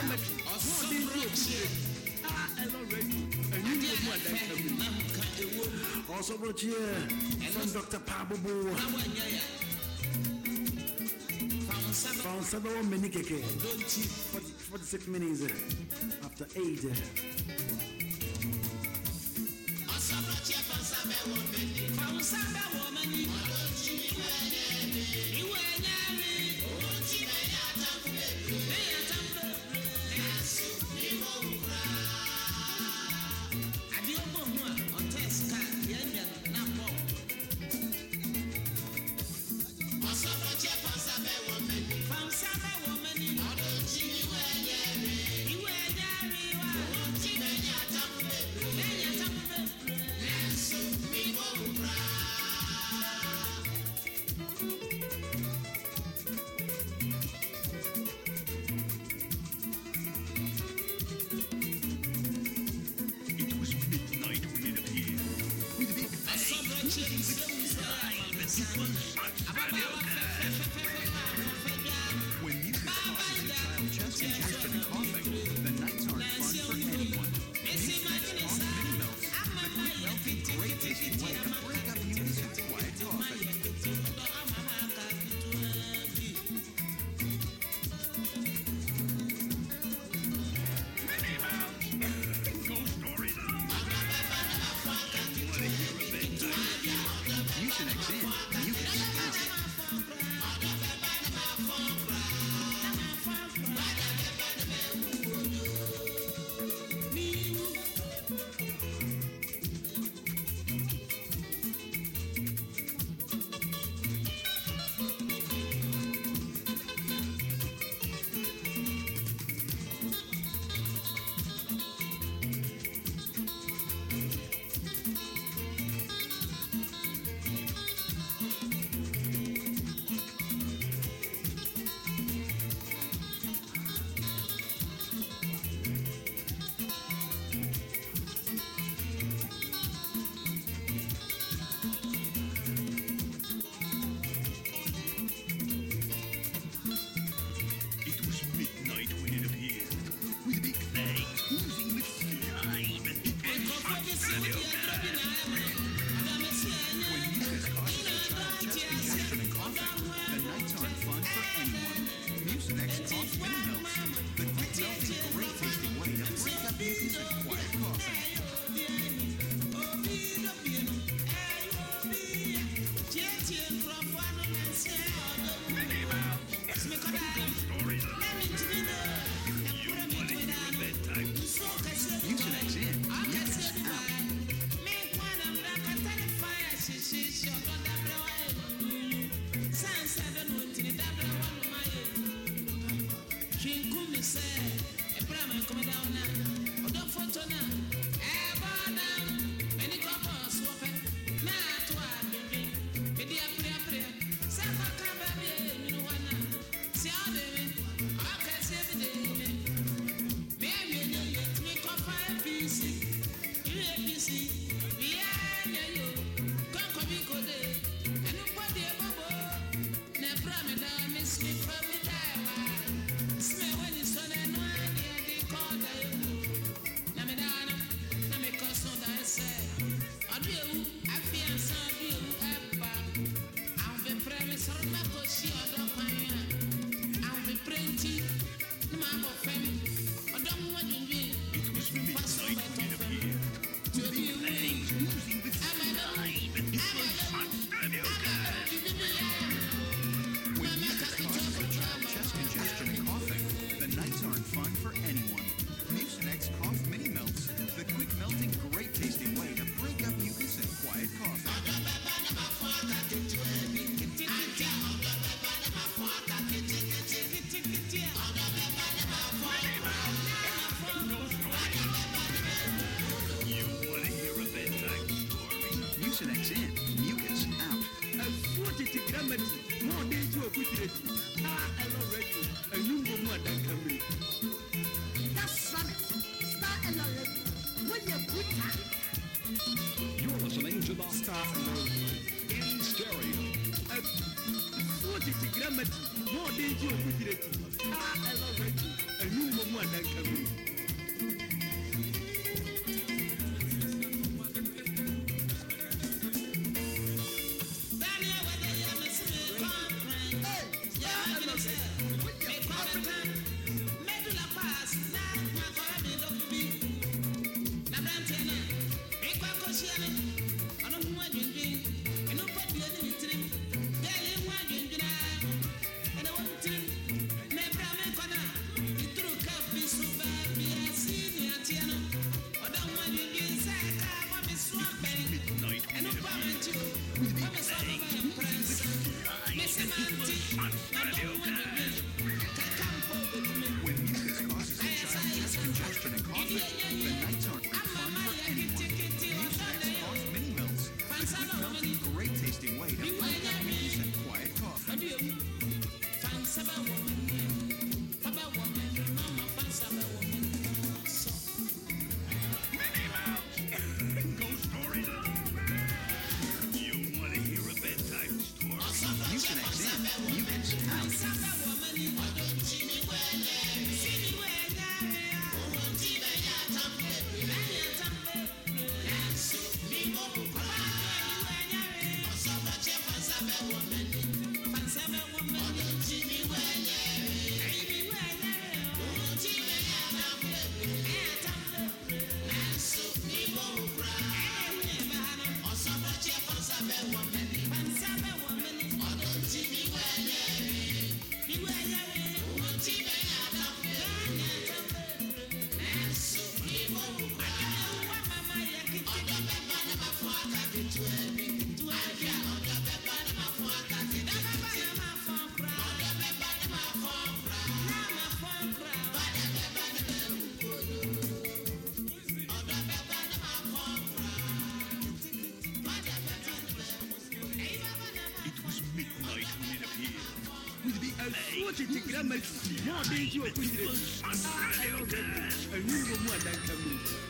Also, wọn di ní òbí rẹ dr Pabu. wa fàwọn sábà forty six minutes after eight. listening to the Stop in stereo. What is the grammar? You, ah, I love it. I knew the one. What is the grammar? More danger of English. And we will more than come in.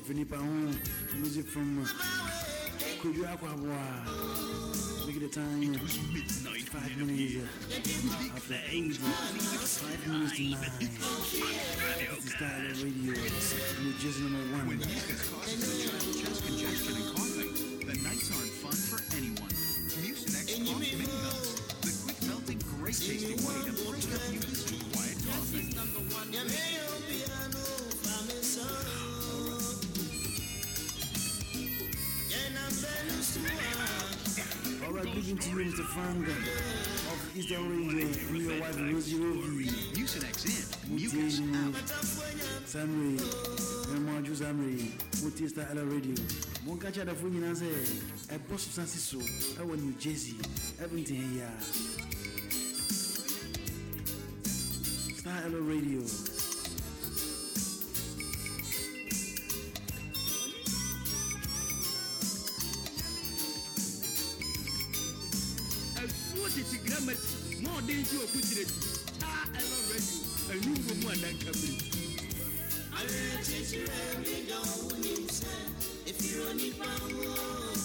Arojiji Finipa home. Music from Kudu Aquaboa. Look at the time. Midnight Five minutes after eight. Five minutes to nine. This is Tyler Radio. New Jersey number one. When mucus causes congestion, chest congestion, and coughing, the nights aren't fun for anyone. Mucinex Cough Mini Melts, the quick melting, great tasting way to break up mucus and quiet coughing. All right, good evening to you, Mr. Frank of Eastern Radio, your wife, Rosie Rovi. Mucinex in, mucus out. Samri, Mwaju Samri, Muti Star Ella Radio. Monka Chada Funyina say, a boss of Sansiso, want New Jersey, everything here. Star Ella Radio. adan ti oku kyerɛ ti taa ɛlɔ radio ɛnu wo mu adan kabiri. ayẹyẹ kyekyere mi dẹ ọhún ní sẹ efiro nípa wọn.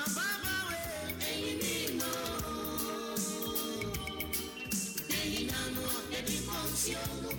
àbábáwé ẹyin ní ìmọ̀ ẹyin nánú ọ̀pẹ̀bí kan tí ó mú.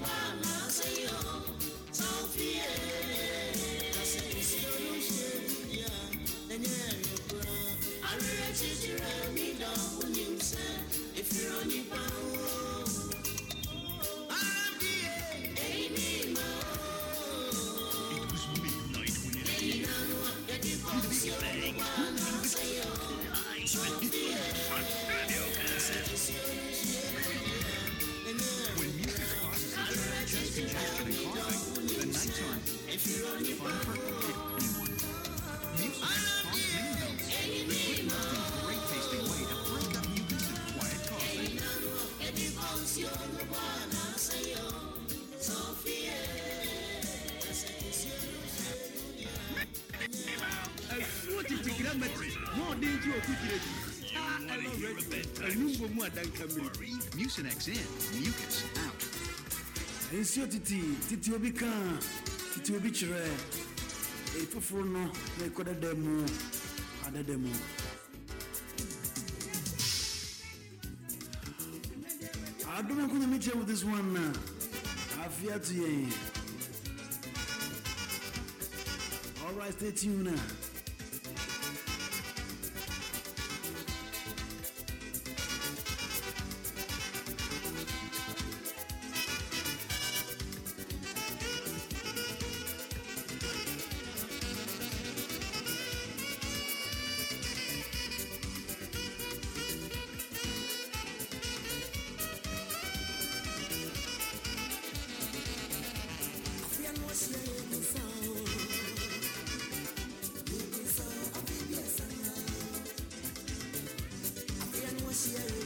Tete gramati ma ɔde nti ɔko kyerɛ ɛlɔ radio ɛnu wɔ mu adanka bere Mucinex in, mucus out. titi obi kaa titi obi kyerɛ ɛfoforo no na ɛkɔ dada mu adada mu ɛko nyame kyerɛ with this one na afia to yɛn alright stay tuned na When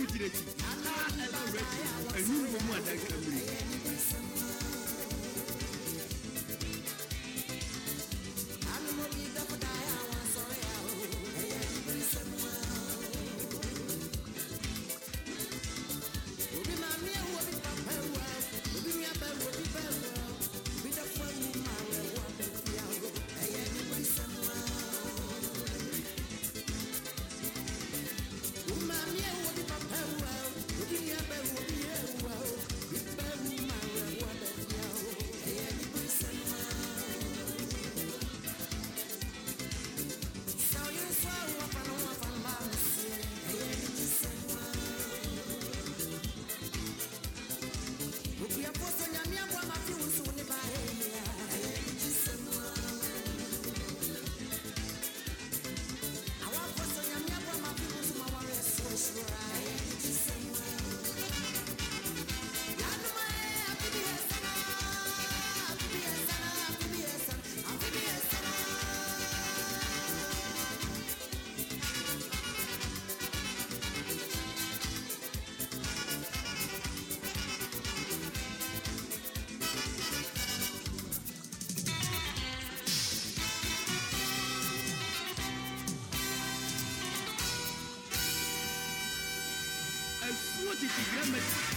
ɔde nti